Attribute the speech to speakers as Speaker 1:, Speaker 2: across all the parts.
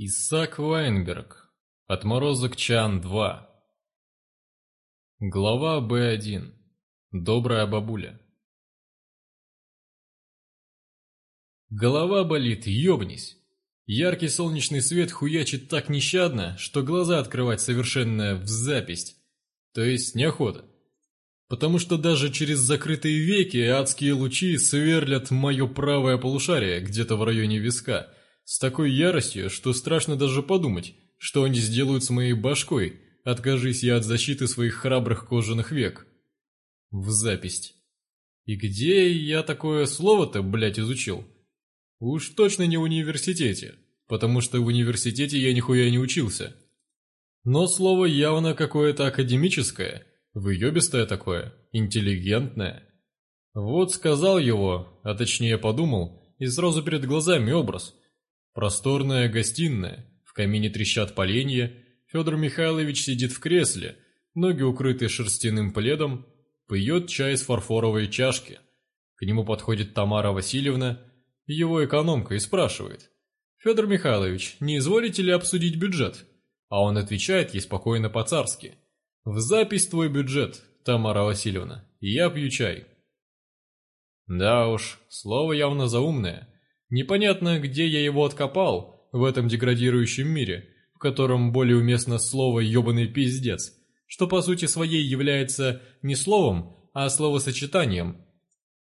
Speaker 1: Исаак Вайнберг. Отморозок Чан 2. Глава Б1. Добрая бабуля. Голова болит, ёбнись. Яркий солнечный свет хуячит так нещадно, что глаза открывать совершенно в запись, то есть неохота. Потому что даже через закрытые веки адские лучи сверлят мое правое полушарие где-то в районе виска – с такой яростью, что страшно даже подумать, что они сделают с моей башкой, откажись я от защиты своих храбрых кожаных век. В запись. И где я такое слово-то, блядь, изучил? Уж точно не в университете, потому что в университете я нихуя не учился. Но слово явно какое-то академическое, выебистое такое, интеллигентное. Вот сказал его, а точнее подумал, и сразу перед глазами образ. Просторная гостиная, в камине трещат поленья, Федор Михайлович сидит в кресле, ноги укрыты шерстяным пледом, пьет чай из фарфоровой чашки. К нему подходит Тамара Васильевна, его экономка, и спрашивает. «Федор Михайлович, не изволите ли обсудить бюджет?» А он отвечает ей спокойно по-царски. «В запись твой бюджет, Тамара Васильевна, и я пью чай». Да уж, слово явно заумное – Непонятно, где я его откопал в этом деградирующем мире, в котором более уместно слово «ёбаный пиздец», что по сути своей является не словом, а словосочетанием.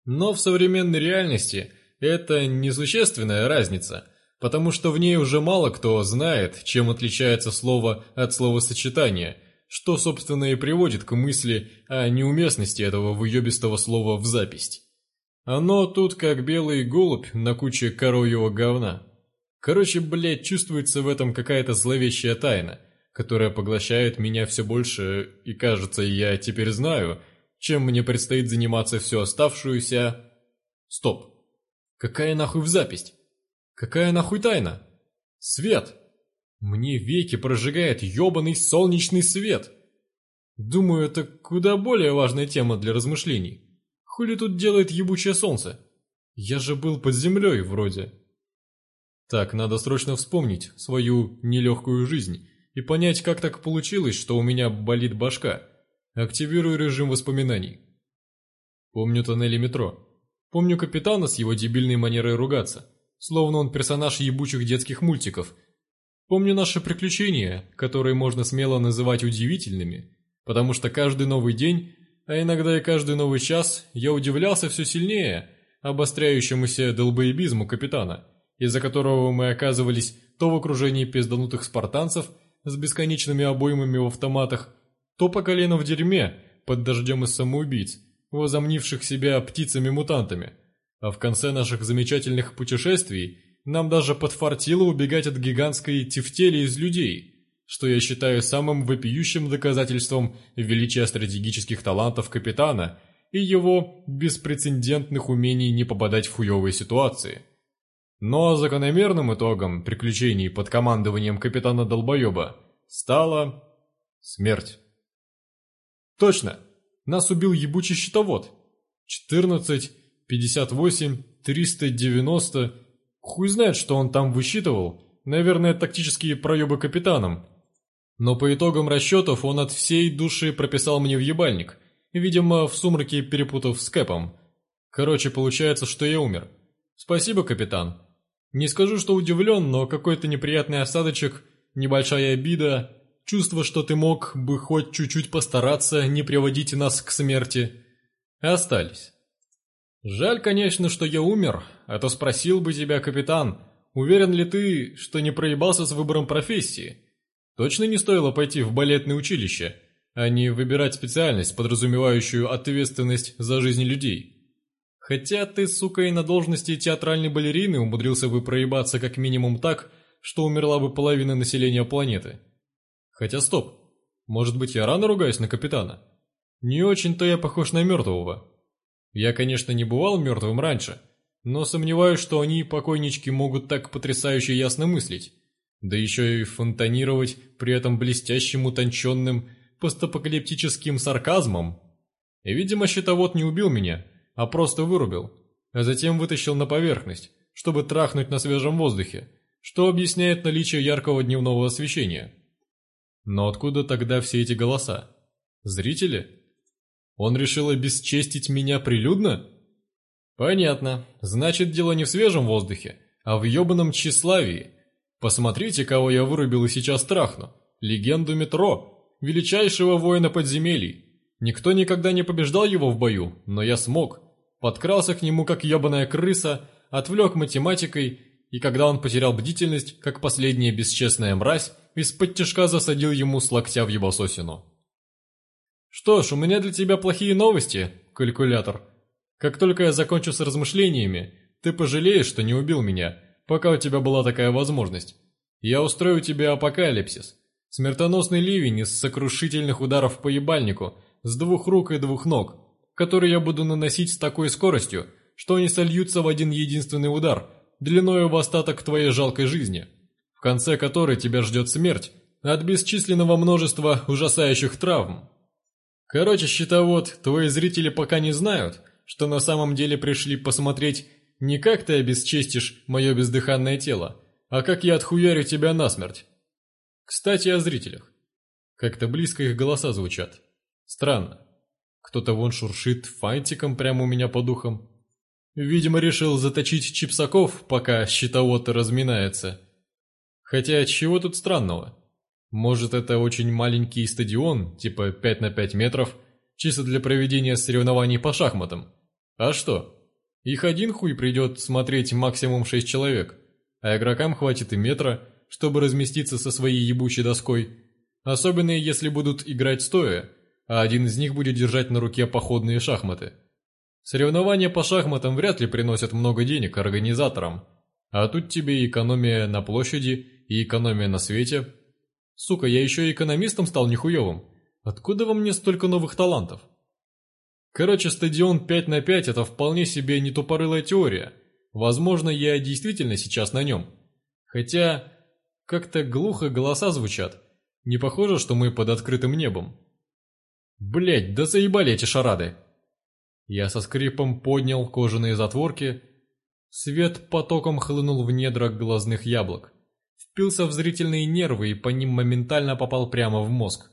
Speaker 1: Но в современной реальности это несущественная разница, потому что в ней уже мало кто знает, чем отличается слово от словосочетания, что, собственно, и приводит к мысли о неуместности этого выебистого слова в запись. Оно тут как белый голубь на куче коровьего говна. Короче, блядь, чувствуется в этом какая-то зловещая тайна, которая поглощает меня все больше, и кажется, я теперь знаю, чем мне предстоит заниматься всю оставшуюся... Стоп. Какая нахуй в запись? Какая нахуй тайна? Свет! Мне веки прожигает ебаный солнечный свет! Думаю, это куда более важная тема для размышлений. Хули тут делает ебучее солнце? Я же был под землей вроде. Так, надо срочно вспомнить свою нелегкую жизнь и понять, как так получилось, что у меня болит башка. Активирую режим воспоминаний. Помню тоннели метро. Помню капитана с его дебильной манерой ругаться, словно он персонаж ебучих детских мультиков. Помню наши приключения, которые можно смело называть удивительными, потому что каждый новый день а иногда и каждый новый час я удивлялся все сильнее обостряющемуся долбоебизму капитана, из-за которого мы оказывались то в окружении пизданутых спартанцев с бесконечными обоймами в автоматах, то по колено в дерьме под дождем из самоубийц, возомнивших себя птицами-мутантами. А в конце наших замечательных путешествий нам даже подфартило убегать от гигантской тефтели из людей – что я считаю самым вопиющим доказательством величия стратегических талантов капитана и его беспрецедентных умений не попадать в хуевые ситуации. Но закономерным итогом приключений под командованием капитана Долбоеба стала смерть. Точно, нас убил ебучий щитовод. 14, 58, 390. Хуй знает, что он там высчитывал. Наверное, тактические проебы капитаном. Но по итогам расчетов он от всей души прописал мне в ебальник, видимо, в сумраке перепутав с Кэпом. Короче, получается, что я умер. Спасибо, капитан. Не скажу, что удивлен, но какой-то неприятный осадочек, небольшая обида, чувство, что ты мог бы хоть чуть-чуть постараться, не приводить нас к смерти, остались. Жаль, конечно, что я умер, а то спросил бы тебя, капитан, уверен ли ты, что не проебался с выбором профессии?» Точно не стоило пойти в балетное училище, а не выбирать специальность, подразумевающую ответственность за жизнь людей. Хотя ты, сука, и на должности театральной балерины умудрился бы проебаться как минимум так, что умерла бы половина населения планеты. Хотя стоп, может быть я рано ругаюсь на капитана? Не очень-то я похож на мертвого. Я, конечно, не бывал мертвым раньше, но сомневаюсь, что они, покойнички, могут так потрясающе ясно мыслить да еще и фонтанировать при этом блестящим, утонченным, постапокалиптическим сарказмом. И, видимо, щитовод не убил меня, а просто вырубил, а затем вытащил на поверхность, чтобы трахнуть на свежем воздухе, что объясняет наличие яркого дневного освещения. Но откуда тогда все эти голоса? Зрители? Он решил обесчестить меня прилюдно? Понятно, значит дело не в свежем воздухе, а в ебаном тщеславии – Посмотрите, кого я вырубил и сейчас Трахна, легенду метро, величайшего воина подземелий. Никто никогда не побеждал его в бою, но я смог. Подкрался к нему, как ебаная крыса, отвлек математикой, и когда он потерял бдительность, как последняя бесчестная мразь, из-под тяжка засадил ему с локтя в его сосину. «Что ж, у меня для тебя плохие новости, калькулятор. Как только я закончу с размышлениями, ты пожалеешь, что не убил меня» пока у тебя была такая возможность. Я устрою тебе апокалипсис. Смертоносный ливень из сокрушительных ударов по ебальнику с двух рук и двух ног, который я буду наносить с такой скоростью, что они сольются в один единственный удар, длиною в остаток твоей жалкой жизни, в конце которой тебя ждет смерть от бесчисленного множества ужасающих травм. Короче, счетовод, твои зрители пока не знают, что на самом деле пришли посмотреть не как ты обесчестишь мое бездыханное тело, а как я отхуярю тебя насмерть. Кстати, о зрителях. Как-то близко их голоса звучат. Странно. Кто-то вон шуршит фантиком прямо у меня по духам. Видимо, решил заточить чипсаков, пока щитовод разминается. Хотя чего тут странного? Может, это очень маленький стадион, типа 5 на 5 метров, чисто для проведения соревнований по шахматам. А что? Их один хуй придет смотреть максимум шесть человек, а игрокам хватит и метра, чтобы разместиться со своей ебучей доской. Особенно если будут играть стоя, а один из них будет держать на руке походные шахматы. Соревнования по шахматам вряд ли приносят много денег организаторам, а тут тебе и экономия на площади, и экономия на свете. Сука, я еще и экономистом стал нихуевым. Откуда во мне столько новых талантов?» Короче, стадион 5 на 5 – это вполне себе не тупорылая теория. Возможно, я действительно сейчас на нем. Хотя, как-то глухо голоса звучат. Не похоже, что мы под открытым небом. Блять, да заебали эти шарады. Я со скрипом поднял кожаные затворки. Свет потоком хлынул в недра глазных яблок. Впился в зрительные нервы и по ним моментально попал прямо в мозг.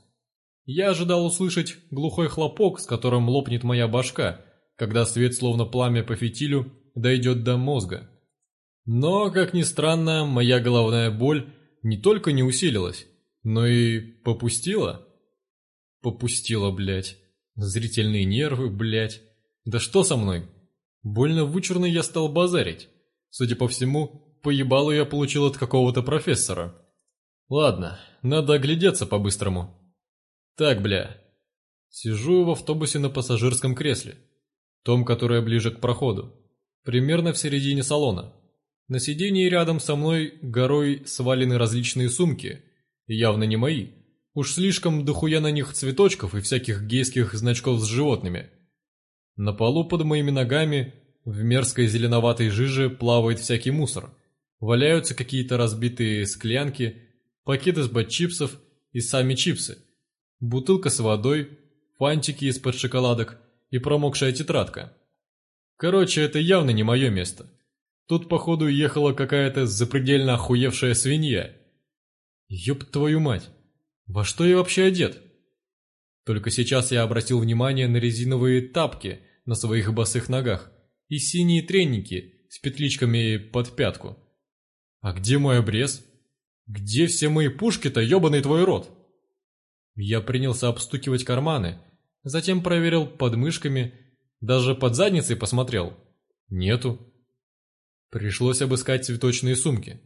Speaker 1: Я ожидал услышать глухой хлопок, с которым лопнет моя башка, когда свет словно пламя по фитилю дойдет до мозга. Но, как ни странно, моя головная боль не только не усилилась, но и попустила. Попустила, блядь. Зрительные нервы, блядь. Да что со мной? Больно вычурно я стал базарить. Судя по всему, поебалу я получил от какого-то профессора. Ладно, надо оглядеться по-быстрому. Так, бля. Сижу в автобусе на пассажирском кресле. Том, которое ближе к проходу. Примерно в середине салона. На сидении рядом со мной горой свалены различные сумки. Явно не мои. Уж слишком дохуя на них цветочков и всяких гейских значков с животными. На полу под моими ногами в мерзкой зеленоватой жиже плавает всякий мусор. Валяются какие-то разбитые склянки, пакеты с бат-чипсов и сами чипсы бутылка с водой, фантики из-под шоколадок и промокшая тетрадка. Короче, это явно не мое место. Тут, походу, ехала какая-то запредельно охуевшая свинья. Ёб твою мать, во что я вообще одет? Только сейчас я обратил внимание на резиновые тапки на своих босых ногах и синие треники с петличками под пятку. А где мой обрез? Где все мои пушки-то, ёбаный твой рот? Я принялся обстукивать карманы, затем проверил подмышками, даже под задницей посмотрел. Нету. Пришлось обыскать цветочные сумки.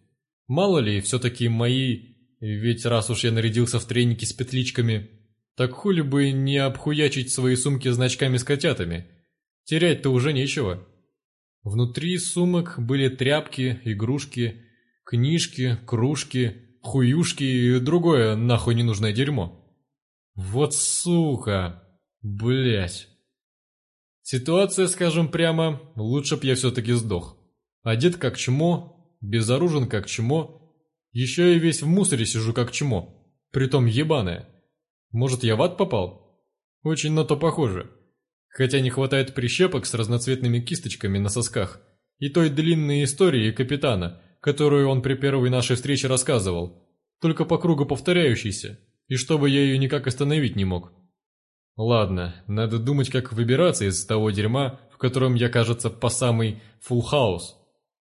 Speaker 1: Мало ли, все-таки мои... Ведь раз уж я нарядился в треники с петличками, так хули бы не обхуячить свои сумки значками с котятами. Терять-то уже нечего. Внутри сумок были тряпки, игрушки, книжки, кружки, хуюшки и другое нахуй ненужное дерьмо. Вот сука! Блять! Ситуация, скажем прямо, лучше б я все-таки сдох. Одет как чмо, безоружен как чмо, еще и весь в мусоре сижу как чмо. Притом ебаное. Может, я в ад попал? Очень на то похоже. Хотя не хватает прищепок с разноцветными кисточками на сосках и той длинной истории капитана, которую он при первой нашей встрече рассказывал, только по кругу повторяющейся и чтобы я ее никак остановить не мог. Ладно, надо думать, как выбираться из того дерьма, в котором я, кажется, по самый фулл-хаус.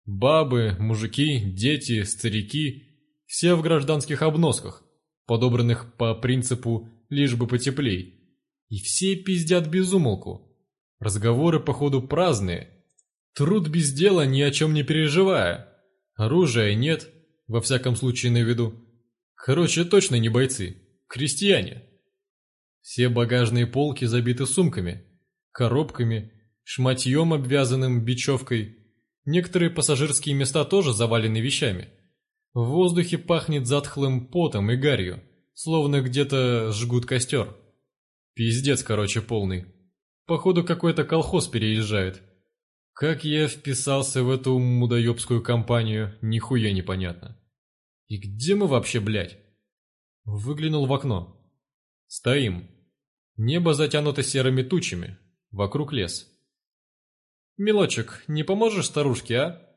Speaker 1: Бабы, мужики, дети, старики – все в гражданских обносках, подобранных по принципу «лишь бы потеплей». И все пиздят безумолку. Разговоры, походу, праздные. Труд без дела, ни о чем не переживая. Оружия нет, во всяком случае на виду. Короче, точно не бойцы крестьяне. Все багажные полки забиты сумками, коробками, шматьем, обвязанным бечевкой. Некоторые пассажирские места тоже завалены вещами. В воздухе пахнет затхлым потом и гарью, словно где-то жгут костер. Пиздец, короче, полный. Походу, какой-то колхоз переезжает. Как я вписался в эту мудоебскую компанию, нихуя непонятно. И где мы вообще, блядь? Выглянул в окно. Стоим. Небо затянуто серыми тучами. Вокруг лес. «Милочек, не поможешь старушке, а?»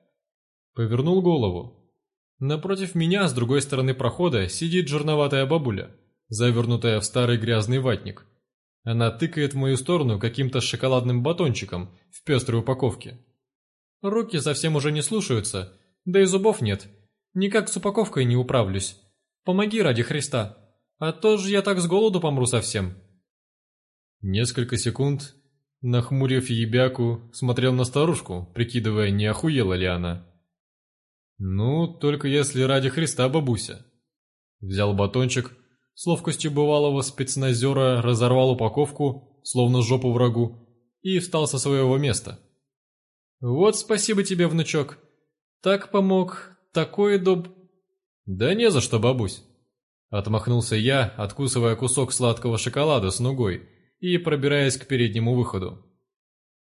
Speaker 1: Повернул голову. Напротив меня, с другой стороны прохода, сидит жирноватая бабуля, завернутая в старый грязный ватник. Она тыкает в мою сторону каким-то шоколадным батончиком в пестрой упаковке. Руки совсем уже не слушаются, да и зубов нет. Никак с упаковкой не управлюсь. Помоги ради Христа, а то же я так с голоду помру совсем». Несколько секунд, нахмурив ебяку, смотрел на старушку, прикидывая, не охуела ли она. «Ну, только если ради Христа, бабуся». Взял батончик, с ловкостью бывалого спецназера разорвал упаковку, словно жопу врагу, и встал со своего места. «Вот спасибо тебе, внучок. Так помог, такой доб...» «Да не за что, бабусь!» Отмахнулся я, откусывая кусок сладкого шоколада с ногой и пробираясь к переднему выходу.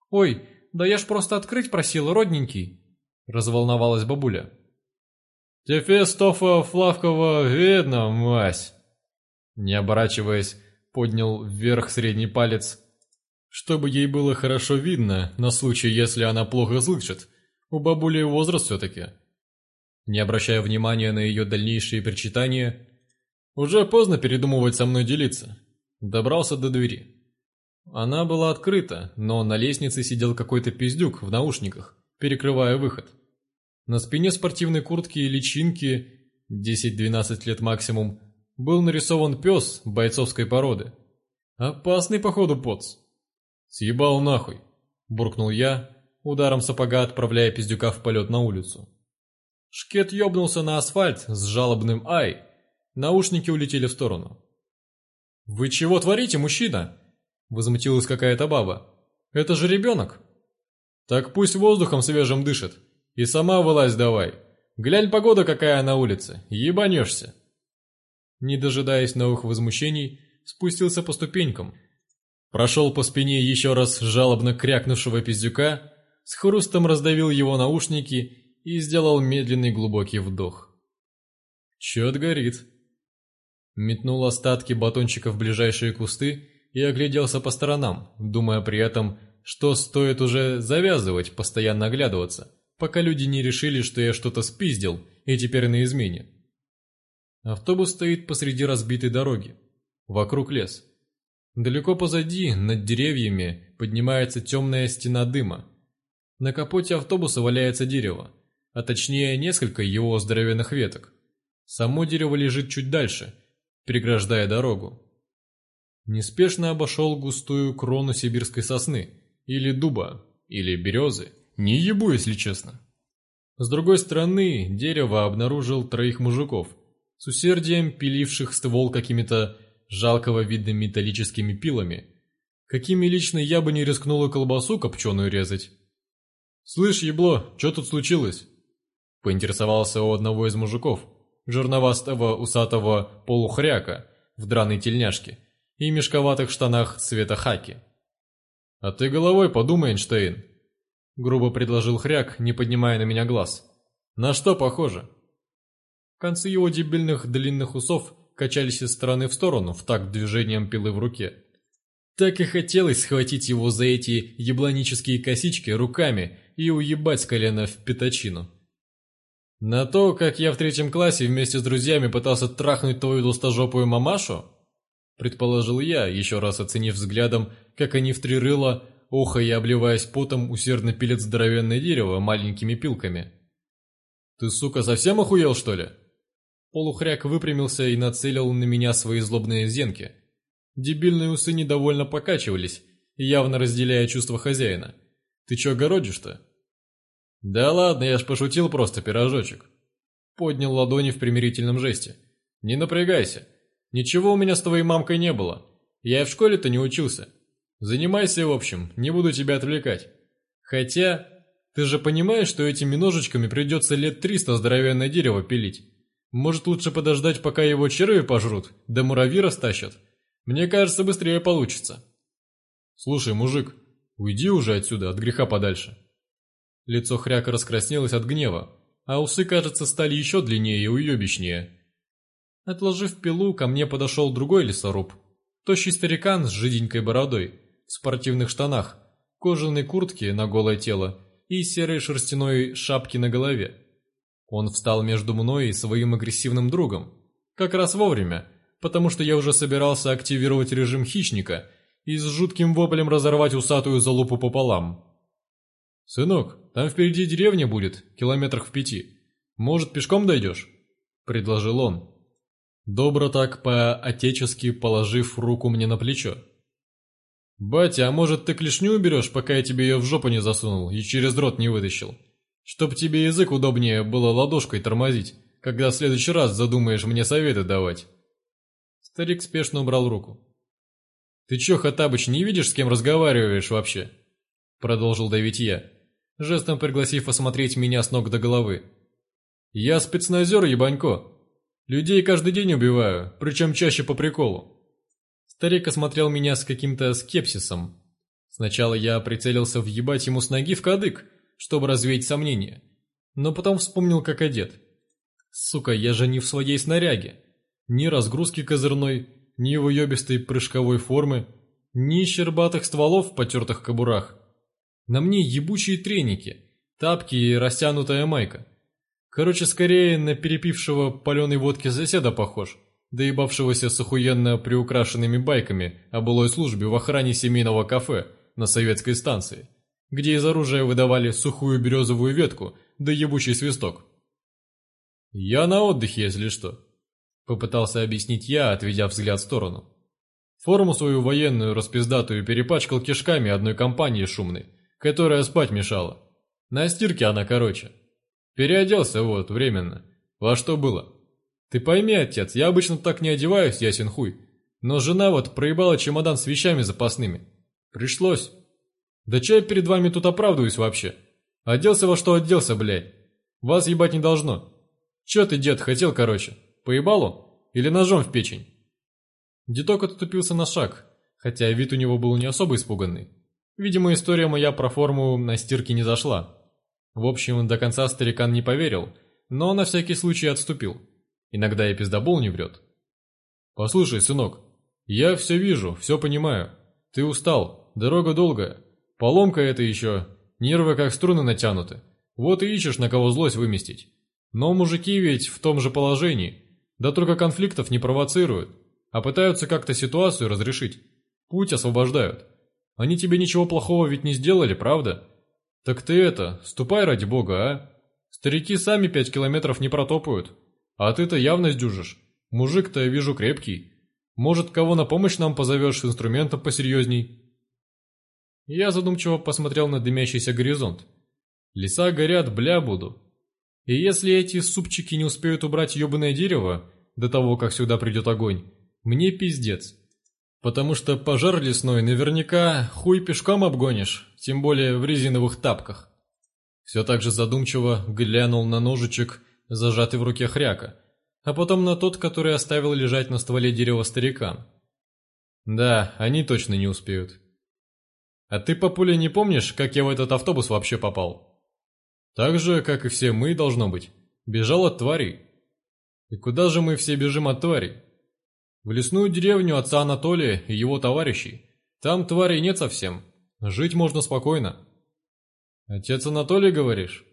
Speaker 1: «Ой, да я ж просто открыть просила, родненький!» Разволновалась бабуля. «Тефестофа Флавкова видно, мась!» Не оборачиваясь, поднял вверх средний палец, чтобы ей было хорошо видно на случай, если она плохо слышит. У бабули возраст все-таки. Не обращая внимания на ее дальнейшие причитания, уже поздно передумывать со мной делиться. Добрался до двери. Она была открыта, но на лестнице сидел какой-то пиздюк в наушниках, перекрывая выход. На спине спортивной куртки и личинки, 10-12 лет максимум, был нарисован пес бойцовской породы. Опасный, походу, поц. «Съебал нахуй!» – буркнул я, ударом сапога отправляя пиздюка в полет на улицу. Шкет ёбнулся на асфальт с жалобным «Ай». Наушники улетели в сторону. «Вы чего творите, мужчина?» Возмутилась какая-то баба. «Это же ребенок!» «Так пусть воздухом свежим дышит. И сама вылазь давай. Глянь, погода какая на улице. Ебанешься!» Не дожидаясь новых возмущений, спустился по ступенькам. Прошел по спине еще раз жалобно крякнувшего пиздюка, с хрустом раздавил его наушники и сделал медленный глубокий вдох. «Чет горит!» Метнул остатки батончика в ближайшие кусты и огляделся по сторонам, думая при этом, что стоит уже завязывать, постоянно оглядываться, пока люди не решили, что я что-то спиздил и теперь на измене. Автобус стоит посреди разбитой дороги. Вокруг лес. Далеко позади, над деревьями, поднимается темная стена дыма. На капоте автобуса валяется дерево а точнее несколько его здоровенных веток. Само дерево лежит чуть дальше, переграждая дорогу. Неспешно обошел густую крону сибирской сосны, или дуба, или березы. Не ебу, если честно. С другой стороны, дерево обнаружил троих мужиков, с усердием пиливших ствол какими-то жалкого вида металлическими пилами, какими лично я бы не рискнула колбасу копченую резать. «Слышь, ебло, что тут случилось?» Поинтересовался у одного из мужиков, жирновастого усатого полухряка в драной тельняшке и мешковатых штанах цвета хаки. «А ты головой подумай, Эйнштейн!» Грубо предложил хряк, не поднимая на меня глаз. «На что похоже?» Концы его дебильных длинных усов качались из стороны в сторону в такт движением пилы в руке. Так и хотелось схватить его за эти ебланические косички руками и уебать колено в пятачину. На то, как я в третьем классе вместе с друзьями пытался трахнуть твою толстожопую мамашу? Предположил я, еще раз оценив взглядом, как они втрерыло, охо и обливаясь потом, усердно пилят здоровенное дерево маленькими пилками. «Ты, сука, совсем охуел, что ли?» Полухряк выпрямился и нацелил на меня свои злобные зенки. Дебильные усы недовольно покачивались, явно разделяя чувства хозяина. «Ты чё огородишь-то? «Да ладно, я ж пошутил просто, пирожочек». Поднял ладони в примирительном жесте. «Не напрягайся. Ничего у меня с твоей мамкой не было. Я и в школе-то не учился. Занимайся, в общем, не буду тебя отвлекать. Хотя, ты же понимаешь, что этими ножичками придется лет триста здоровенное дерево пилить. Может, лучше подождать, пока его черви пожрут, да муравьи растащат? Мне кажется, быстрее получится». «Слушай, мужик, уйди уже отсюда, от греха подальше». Лицо хряка раскраснелось от гнева, а усы, кажется, стали еще длиннее и уебищнее. Отложив пилу, ко мне подошел другой лесоруб. Тощий старикан с жиденькой бородой, в спортивных штанах, кожаной куртке на голое тело и серой шерстяной шапке на голове. Он встал между мной и своим агрессивным другом. Как раз вовремя, потому что я уже собирался активировать режим хищника и с жутким воплем разорвать усатую залупу пополам. «Сынок, там впереди деревня будет, километрах в пяти. Может, пешком дойдешь?» – предложил он. Добро так по-отечески положив руку мне на плечо. «Батя, а может, ты клешню уберешь, пока я тебе ее в жопу не засунул и через рот не вытащил? Чтоб тебе язык удобнее было ладошкой тормозить, когда в следующий раз задумаешь мне советы давать». Старик спешно убрал руку. «Ты че Хатабыч, не видишь, с кем разговариваешь вообще?» Продолжил давить я жестом пригласив осмотреть меня с ног до головы. «Я спецназер Ебанько. Людей каждый день убиваю, причем чаще по приколу». Старик осмотрел меня с каким-то скепсисом. Сначала я прицелился въебать ему с ноги в кадык, чтобы развеять сомнения, но потом вспомнил, как одет. Сука, я же не в своей снаряге. Ни разгрузки козырной, ни его ёбистой прыжковой формы, ни щербатых стволов в потертых кобурах. На мне ебучие треники, тапки и растянутая майка. Короче, скорее на перепившего паленой водки соседа похож, доебавшегося с охуенно приукрашенными байками о былой службе в охране семейного кафе на советской станции, где из оружия выдавали сухую березовую ветку да ебучий свисток. «Я на отдыхе, если что», — попытался объяснить я, отведя взгляд в сторону. Форму свою военную распиздатую перепачкал кишками одной компании шумной, которая спать мешала. На стирке она короче. Переоделся вот, временно. Во что было? Ты пойми, отец, я обычно так не одеваюсь, ясен хуй. Но жена вот проебала чемодан с вещами запасными. Пришлось. Да че я перед вами тут оправдываюсь вообще. Оделся во что оделся, блядь. Вас ебать не должно. Че ты, дед, хотел, короче? Поебалу? Или ножом в печень? Дедок отступился на шаг, хотя вид у него был не особо испуганный. Видимо, история моя про форму на стирке не зашла. В общем, до конца старикан не поверил, но на всякий случай отступил. Иногда и пиздобол не врет. «Послушай, сынок, я все вижу, все понимаю. Ты устал, дорога долгая. Поломка это еще, нервы как струны натянуты. Вот и ищешь, на кого злость выместить. Но мужики ведь в том же положении. Да только конфликтов не провоцируют, а пытаются как-то ситуацию разрешить. Путь освобождают. Они тебе ничего плохого ведь не сделали, правда? Так ты это, ступай ради бога, а? Старики сами пять километров не протопают. А ты-то явно сдюжишь. Мужик-то, я вижу, крепкий. Может, кого на помощь нам позовешь с инструментом посерьезней?» Я задумчиво посмотрел на дымящийся горизонт. Леса горят, бля буду. И если эти супчики не успеют убрать ебаное дерево до того, как сюда придет огонь, мне пиздец. Потому что пожар лесной наверняка хуй пешком обгонишь, тем более в резиновых тапках. Все так же задумчиво глянул на ножичек, зажатый в руке хряка, а потом на тот, который оставил лежать на стволе дерева старикам. Да, они точно не успеют. А ты, папуля, не помнишь, как я в этот автобус вообще попал? Так же, как и все мы, должно быть. Бежал от тварей. И куда же мы все бежим от тварей? В лесную деревню отца Анатолия и его товарищей. Там тварей нет совсем. Жить можно спокойно. Отец Анатолий, говоришь?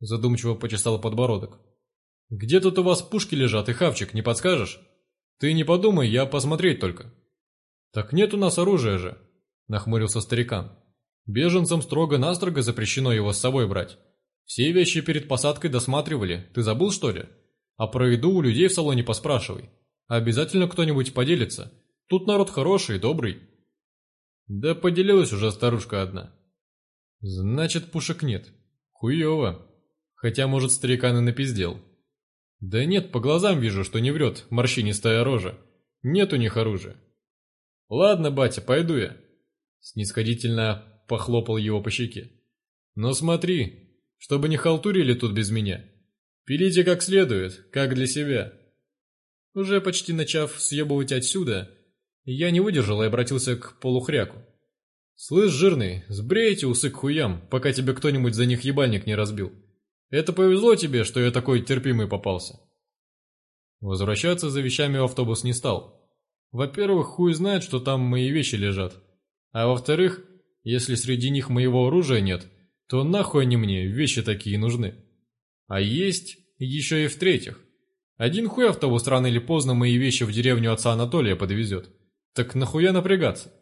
Speaker 1: Задумчиво почесал подбородок. Где тут у вас пушки лежат и хавчик, не подскажешь? Ты не подумай, я посмотреть только. Так нет у нас оружия же, нахмурился старикан. Беженцам строго-настрого запрещено его с собой брать. Все вещи перед посадкой досматривали, ты забыл что ли? А про еду у людей в салоне поспрашивай. Обязательно кто-нибудь поделится. Тут народ хороший, добрый. Да поделилась уже старушка одна. Значит, пушек нет. Хуёво. Хотя, может, старикан и напиздел. Да нет, по глазам вижу, что не врет, морщинистая рожа. Нет у них оружия. Ладно, батя, пойду я. Снисходительно похлопал его по щеке. Но смотри, чтобы не халтурили тут без меня. Пилите как следует, как для себя. Уже почти начав съебывать отсюда, я не выдержал и обратился к полухряку. «Слышь, жирный, сбрей эти усы к хуям, пока тебе кто-нибудь за них ебальник не разбил. Это повезло тебе, что я такой терпимый попался». Возвращаться за вещами в автобус не стал. Во-первых, хуй знает, что там мои вещи лежат. А во-вторых, если среди них моего оружия нет, то нахуй они мне, вещи такие нужны. А есть еще и в-третьих. Один хуй того, рано или поздно мои вещи в деревню отца Анатолия подвезет. Так нахуя напрягаться?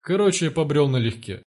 Speaker 1: Короче, побрел налегке.